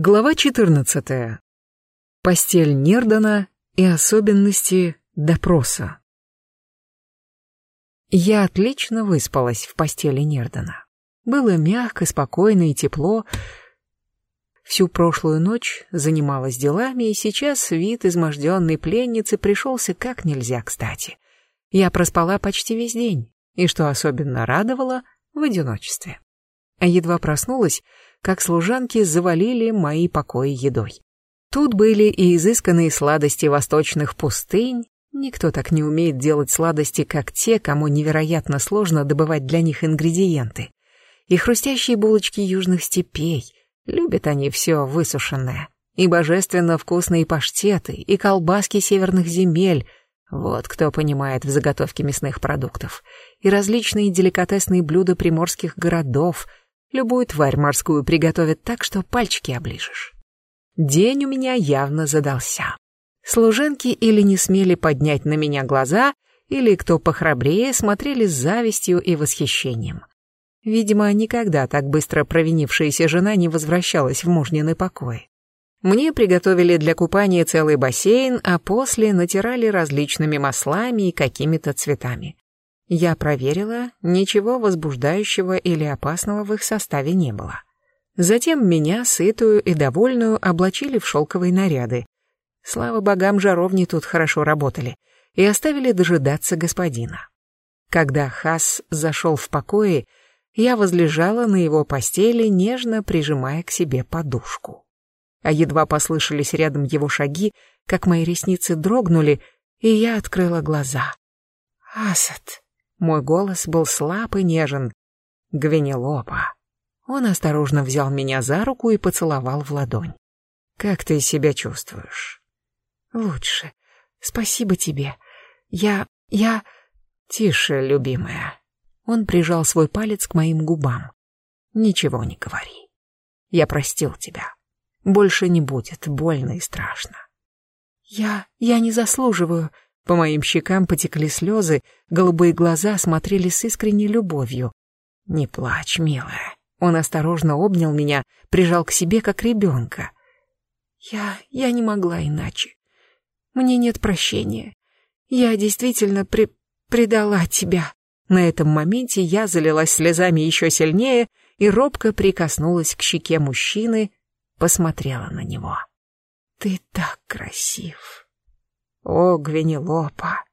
Глава 14. Постель Нердана и особенности допроса. Я отлично выспалась в постели Нердана. Было мягко, спокойно и тепло. Всю прошлую ночь занималась делами, и сейчас вид изможденной пленницы пришелся как нельзя кстати. Я проспала почти весь день, и, что особенно радовало, в одиночестве. А едва проснулась, как служанки завалили мои покои едой. Тут были и изысканные сладости восточных пустынь, никто так не умеет делать сладости, как те, кому невероятно сложно добывать для них ингредиенты, и хрустящие булочки южных степей, любят они все высушенное, и божественно вкусные паштеты, и колбаски северных земель, вот кто понимает в заготовке мясных продуктов, и различные деликатесные блюда приморских городов — Любую тварь морскую приготовят так, что пальчики оближешь. День у меня явно задался. Служенки или не смели поднять на меня глаза, или, кто похрабрее, смотрели с завистью и восхищением. Видимо, никогда так быстро провинившаяся жена не возвращалась в мужнины покой. Мне приготовили для купания целый бассейн, а после натирали различными маслами и какими-то цветами. Я проверила, ничего возбуждающего или опасного в их составе не было. Затем меня, сытую и довольную, облачили в шелковые наряды. Слава богам, жаровни тут хорошо работали и оставили дожидаться господина. Когда Хас зашел в покои, я возлежала на его постели, нежно прижимая к себе подушку. А едва послышались рядом его шаги, как мои ресницы дрогнули, и я открыла глаза. «Асад!» Мой голос был слаб и нежен. Гвенелопа. Он осторожно взял меня за руку и поцеловал в ладонь. «Как ты себя чувствуешь?» «Лучше. Спасибо тебе. Я... я...» «Тише, любимая». Он прижал свой палец к моим губам. «Ничего не говори. Я простил тебя. Больше не будет больно и страшно». «Я... я не заслуживаю...» По моим щекам потекли слезы, голубые глаза смотрели с искренней любовью. «Не плачь, милая». Он осторожно обнял меня, прижал к себе, как ребенка. «Я... я не могла иначе. Мне нет прощения. Я действительно при... предала тебя». На этом моменте я залилась слезами еще сильнее и робко прикоснулась к щеке мужчины, посмотрела на него. «Ты так красив!» О, Гвенелопа!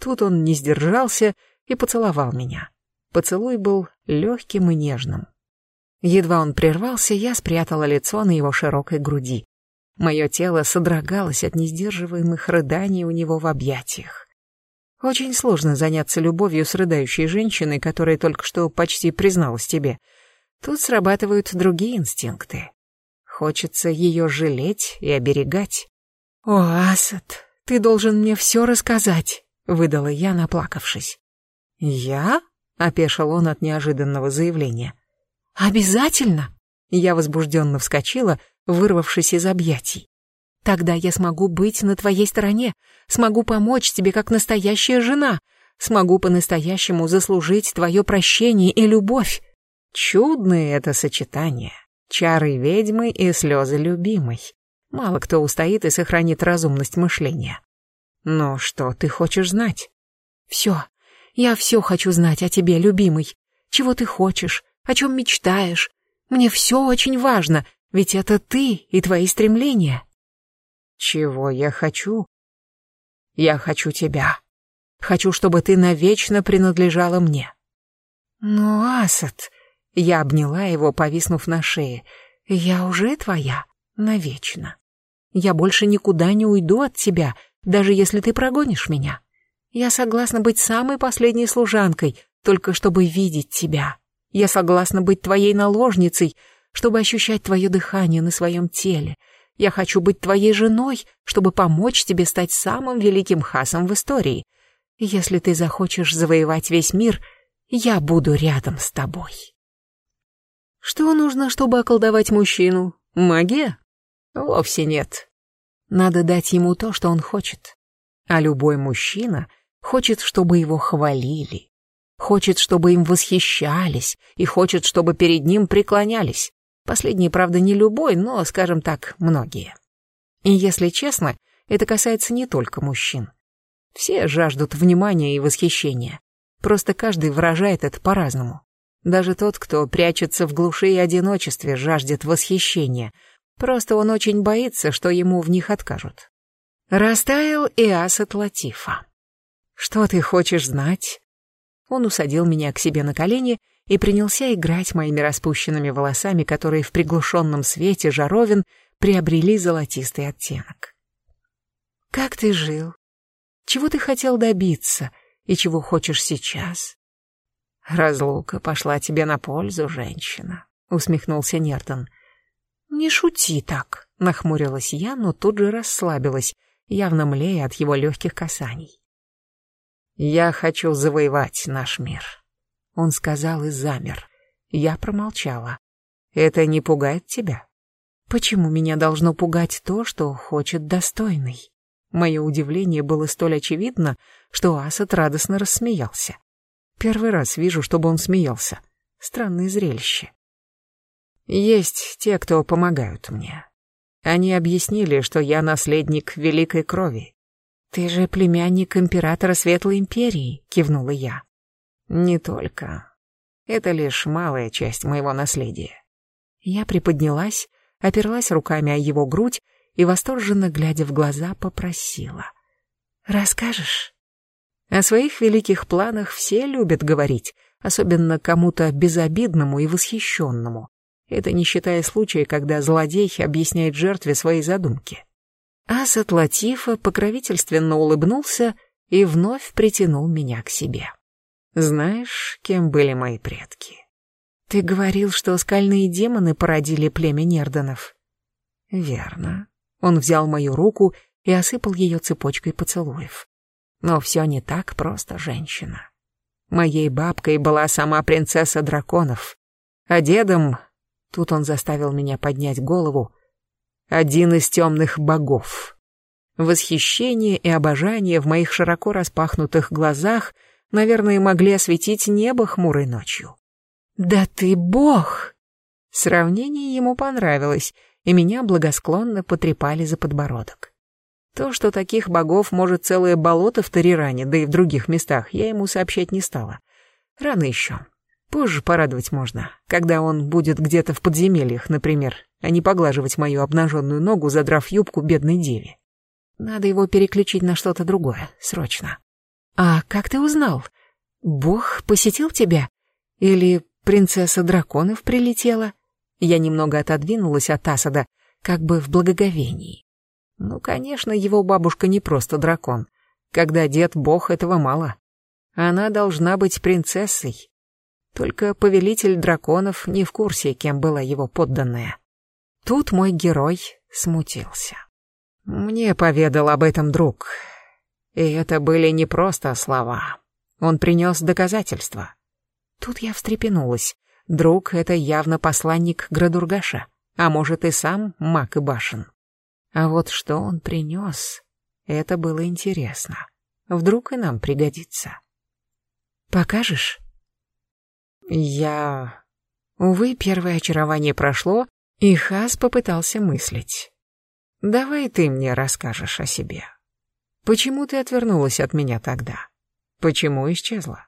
Тут он не сдержался и поцеловал меня. Поцелуй был легким и нежным. Едва он прервался, я спрятала лицо на его широкой груди. Мое тело содрогалось от несдерживаемых рыданий у него в объятиях. Очень сложно заняться любовью с рыдающей женщиной, которая только что почти призналась тебе. Тут срабатывают другие инстинкты. Хочется ее жалеть и оберегать. О, Асад, ты должен мне все рассказать», — выдала я, наплакавшись. «Я?» — опешил он от неожиданного заявления. «Обязательно!» Я возбужденно вскочила, вырвавшись из объятий. «Тогда я смогу быть на твоей стороне, смогу помочь тебе как настоящая жена, смогу по-настоящему заслужить твое прощение и любовь». Чудное это сочетание. Чары ведьмы и слезы любимой. Мало кто устоит и сохранит разумность мышления. Но что ты хочешь знать? Все. Я все хочу знать о тебе, любимый. Чего ты хочешь, о чем мечтаешь. Мне все очень важно, ведь это ты и твои стремления. Чего я хочу? Я хочу тебя. Хочу, чтобы ты навечно принадлежала мне. Но, Асад, я обняла его, повиснув на шее. Я уже твоя, навечно. Я больше никуда не уйду от тебя, даже если ты прогонишь меня. Я согласна быть самой последней служанкой, только чтобы видеть тебя. Я согласна быть твоей наложницей, чтобы ощущать твое дыхание на своем теле. Я хочу быть твоей женой, чтобы помочь тебе стать самым великим хасом в истории. Если ты захочешь завоевать весь мир, я буду рядом с тобой. Что нужно, чтобы околдовать мужчину? Магия? Вовсе нет. Надо дать ему то, что он хочет. А любой мужчина хочет, чтобы его хвалили, хочет, чтобы им восхищались и хочет, чтобы перед ним преклонялись. Последние, правда, не любой, но, скажем так, многие. И если честно, это касается не только мужчин. Все жаждут внимания и восхищения. Просто каждый выражает это по-разному. Даже тот, кто прячется в глуши и одиночестве, жаждет восхищения. Просто он очень боится, что ему в них откажут. Растаял и Асад Латифа. «Что ты хочешь знать?» Он усадил меня к себе на колени и принялся играть моими распущенными волосами, которые в приглушенном свете жаровин приобрели золотистый оттенок. «Как ты жил? Чего ты хотел добиться и чего хочешь сейчас?» «Разлука пошла тебе на пользу, женщина», — усмехнулся Нертон. «Не шути так», — нахмурилась я, но тут же расслабилась, явно млея от его легких касаний. «Я хочу завоевать наш мир», — он сказал и замер. Я промолчала. «Это не пугает тебя?» «Почему меня должно пугать то, что хочет достойный?» Мое удивление было столь очевидно, что Асад радостно рассмеялся. Первый раз вижу, чтобы он смеялся. Странное зрелище. Есть те, кто помогают мне. Они объяснили, что я наследник великой крови. Ты же племянник императора Светлой Империи, кивнула я. Не только. Это лишь малая часть моего наследия. Я приподнялась, оперлась руками о его грудь и, восторженно глядя в глаза, попросила. «Расскажешь?» О своих великих планах все любят говорить, особенно кому-то безобидному и восхищенному. Это не считая случая, когда злодей объясняет жертве свои задумки. Асад Латифа покровительственно улыбнулся и вновь притянул меня к себе. Знаешь, кем были мои предки? Ты говорил, что скальные демоны породили племя Нерданов. Верно. Он взял мою руку и осыпал ее цепочкой поцелуев. Но все не так просто, женщина. Моей бабкой была сама принцесса драконов, а дедом... Тут он заставил меня поднять голову. Один из темных богов. Восхищение и обожание в моих широко распахнутых глазах, наверное, могли осветить небо хмурой ночью. «Да ты бог!» Сравнение ему понравилось, и меня благосклонно потрепали за подбородок. То, что таких богов может целое болото в Тариране, да и в других местах, я ему сообщать не стала. Рано еще. Позже порадовать можно, когда он будет где-то в подземельях, например, а не поглаживать мою обнаженную ногу, задрав юбку бедной деве. Надо его переключить на что-то другое, срочно. А как ты узнал? Бог посетил тебя? Или принцесса драконов прилетела? Я немного отодвинулась от Асада, как бы в благоговении. Ну, конечно, его бабушка не просто дракон. Когда дед бог, этого мало. Она должна быть принцессой. Только повелитель драконов не в курсе, кем была его подданная. Тут мой герой смутился. Мне поведал об этом друг. И это были не просто слова. Он принес доказательства. Тут я встрепенулась. Друг — это явно посланник Градургаша, а может и сам Мак и Башен. А вот что он принес, это было интересно. Вдруг и нам пригодится. Покажешь? Я... Увы, первое очарование прошло, и Хас попытался мыслить. Давай ты мне расскажешь о себе. Почему ты отвернулась от меня тогда? Почему исчезла?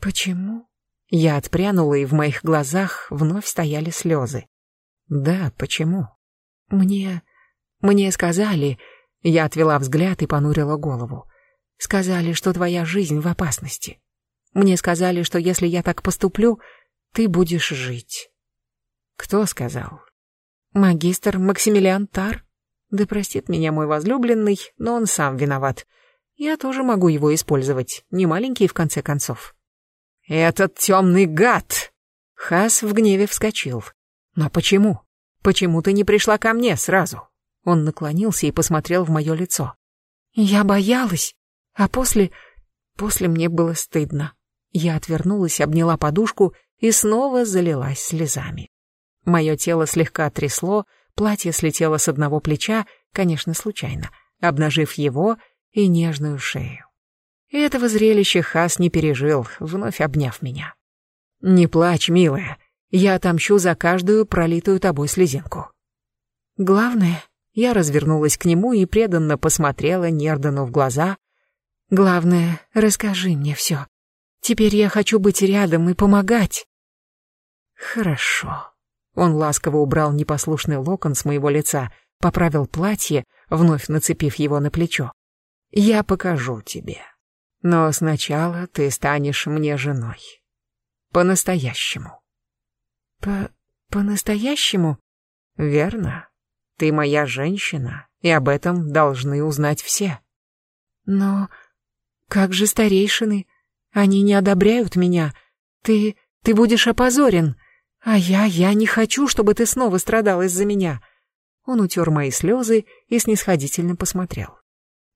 Почему? Я отпрянула, и в моих глазах вновь стояли слезы. Да, почему? «Мне... мне сказали...» Я отвела взгляд и понурила голову. «Сказали, что твоя жизнь в опасности. Мне сказали, что если я так поступлю, ты будешь жить». «Кто сказал?» «Магистр Максимилиан Тар. Да простит меня мой возлюбленный, но он сам виноват. Я тоже могу его использовать, не маленький в конце концов». «Этот темный гад!» Хас в гневе вскочил. «Но почему?» Почему ты не пришла ко мне сразу?» Он наклонился и посмотрел в мое лицо. «Я боялась, а после... после мне было стыдно». Я отвернулась, обняла подушку и снова залилась слезами. Мое тело слегка трясло, платье слетело с одного плеча, конечно, случайно, обнажив его и нежную шею. Этого зрелища Хас не пережил, вновь обняв меня. «Не плачь, милая, Я отомщу за каждую пролитую тобой слезинку. Главное, я развернулась к нему и преданно посмотрела Нердану в глаза. Главное, расскажи мне все. Теперь я хочу быть рядом и помогать. Хорошо. Он ласково убрал непослушный локон с моего лица, поправил платье, вновь нацепив его на плечо. Я покажу тебе. Но сначала ты станешь мне женой. По-настоящему. По... по-настоящему? Верно. Ты моя женщина, и об этом должны узнать все. Но как же старейшины? Они не одобряют меня. Ты... ты будешь опозорен. А я... я не хочу, чтобы ты снова страдал из-за меня. Он утер мои слезы и снисходительно посмотрел.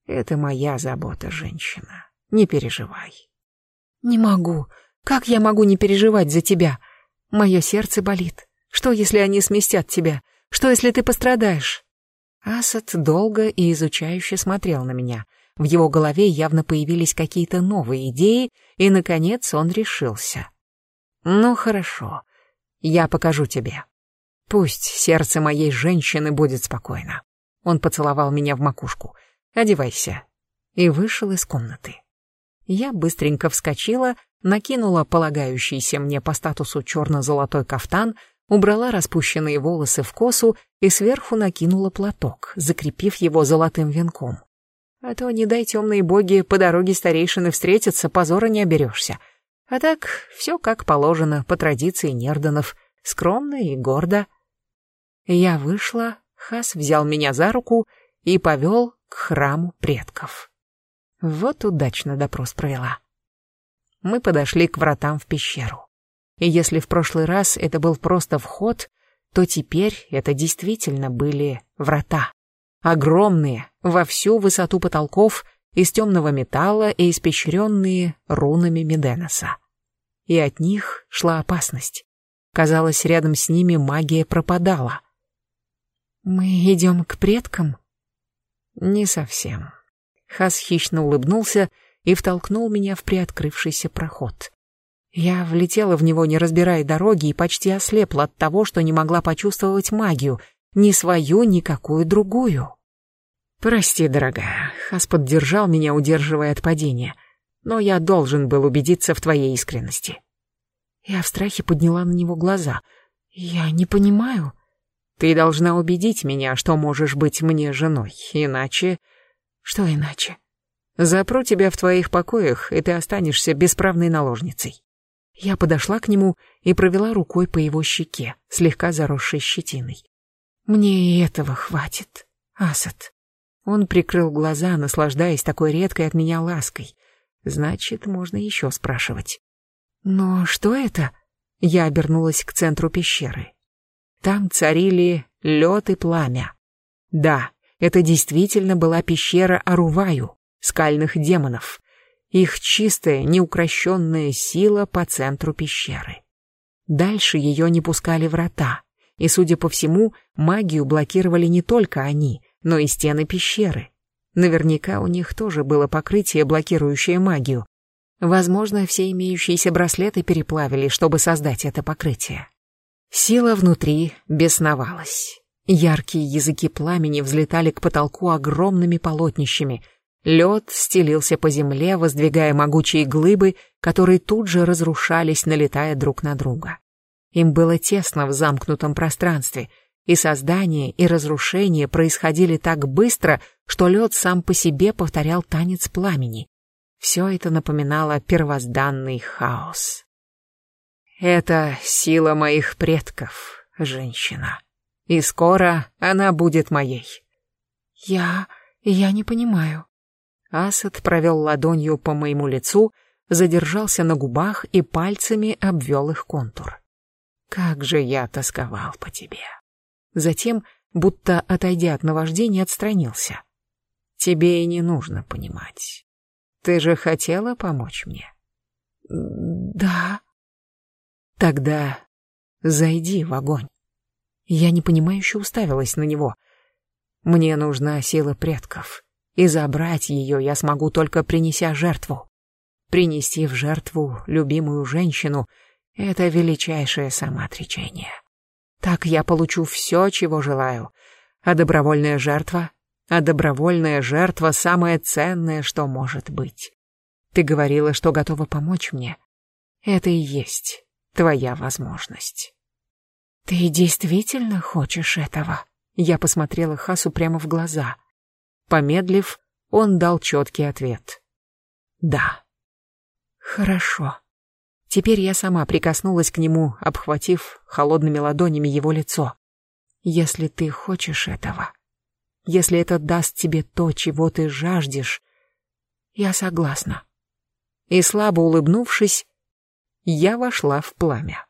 Это моя забота, женщина. Не переживай. Не могу. Как я могу не переживать за тебя? Мое сердце болит. Что, если они сместят тебя? Что, если ты пострадаешь?» Асад долго и изучающе смотрел на меня. В его голове явно появились какие-то новые идеи, и, наконец, он решился. «Ну, хорошо. Я покажу тебе. Пусть сердце моей женщины будет спокойно». Он поцеловал меня в макушку. «Одевайся». И вышел из комнаты. Я быстренько вскочила, накинула полагающийся мне по статусу черно-золотой кафтан, убрала распущенные волосы в косу и сверху накинула платок, закрепив его золотым венком. А то, не дай темные боги, по дороге старейшины встретиться, позора не оберешься. А так, все как положено, по традиции Нерданов, скромно и гордо. Я вышла, Хас взял меня за руку и повел к храму предков. Вот удачно допрос провела. Мы подошли к вратам в пещеру. И если в прошлый раз это был просто вход, то теперь это действительно были врата. Огромные, во всю высоту потолков, из темного металла и испещренные рунами Меденоса. И от них шла опасность. Казалось, рядом с ними магия пропадала. «Мы идем к предкам?» «Не совсем». Хас хищно улыбнулся и втолкнул меня в приоткрывшийся проход. Я влетела в него, не разбирая дороги, и почти ослепла от того, что не могла почувствовать магию, ни свою, ни какую другую. «Прости, дорогая», — Хас поддержал меня, удерживая от падения, «но я должен был убедиться в твоей искренности». Я в страхе подняла на него глаза. «Я не понимаю». «Ты должна убедить меня, что можешь быть мне женой, иначе...» «Что иначе?» «Запру тебя в твоих покоях, и ты останешься бесправной наложницей». Я подошла к нему и провела рукой по его щеке, слегка заросшей щетиной. «Мне и этого хватит, Асад». Он прикрыл глаза, наслаждаясь такой редкой от меня лаской. Значит, можно еще спрашивать. «Но что это?» Я обернулась к центру пещеры. Там царили лед и пламя. Да, это действительно была пещера Аруваю, скальных демонов, их чистая, неукрощенная сила по центру пещеры. Дальше ее не пускали врата, и, судя по всему, магию блокировали не только они, но и стены пещеры. Наверняка у них тоже было покрытие, блокирующее магию. Возможно, все имеющиеся браслеты переплавили, чтобы создать это покрытие. Сила внутри бесновалась. Яркие языки пламени взлетали к потолку огромными полотнищами — Лед стелился по земле, воздвигая могучие глыбы, которые тут же разрушались, налетая друг на друга. Им было тесно в замкнутом пространстве, и создание, и разрушение происходили так быстро, что лед сам по себе повторял танец пламени. Все это напоминало первозданный хаос. «Это сила моих предков, женщина, и скоро она будет моей». «Я... я не понимаю», Асад провел ладонью по моему лицу, задержался на губах и пальцами обвел их контур. «Как же я тосковал по тебе!» Затем, будто отойдя от наваждения, отстранился. «Тебе и не нужно понимать. Ты же хотела помочь мне?» «Да». «Тогда зайди в огонь». Я непонимающе уставилась на него. «Мне нужна сила предков» и забрать ее я смогу только принеся жертву. Принести в жертву любимую женщину Это величайшее самоотречение. Так я получу все, чего желаю. А добровольная жертва? А добровольная жертва — самое ценное, что может быть. Ты говорила, что готова помочь мне. Это и есть твоя возможность. Ты действительно хочешь этого? Я посмотрела Хасу прямо в глаза. Помедлив, он дал четкий ответ. Да. Хорошо. Теперь я сама прикоснулась к нему, обхватив холодными ладонями его лицо. Если ты хочешь этого, если это даст тебе то, чего ты жаждешь, я согласна. И слабо улыбнувшись, я вошла в пламя.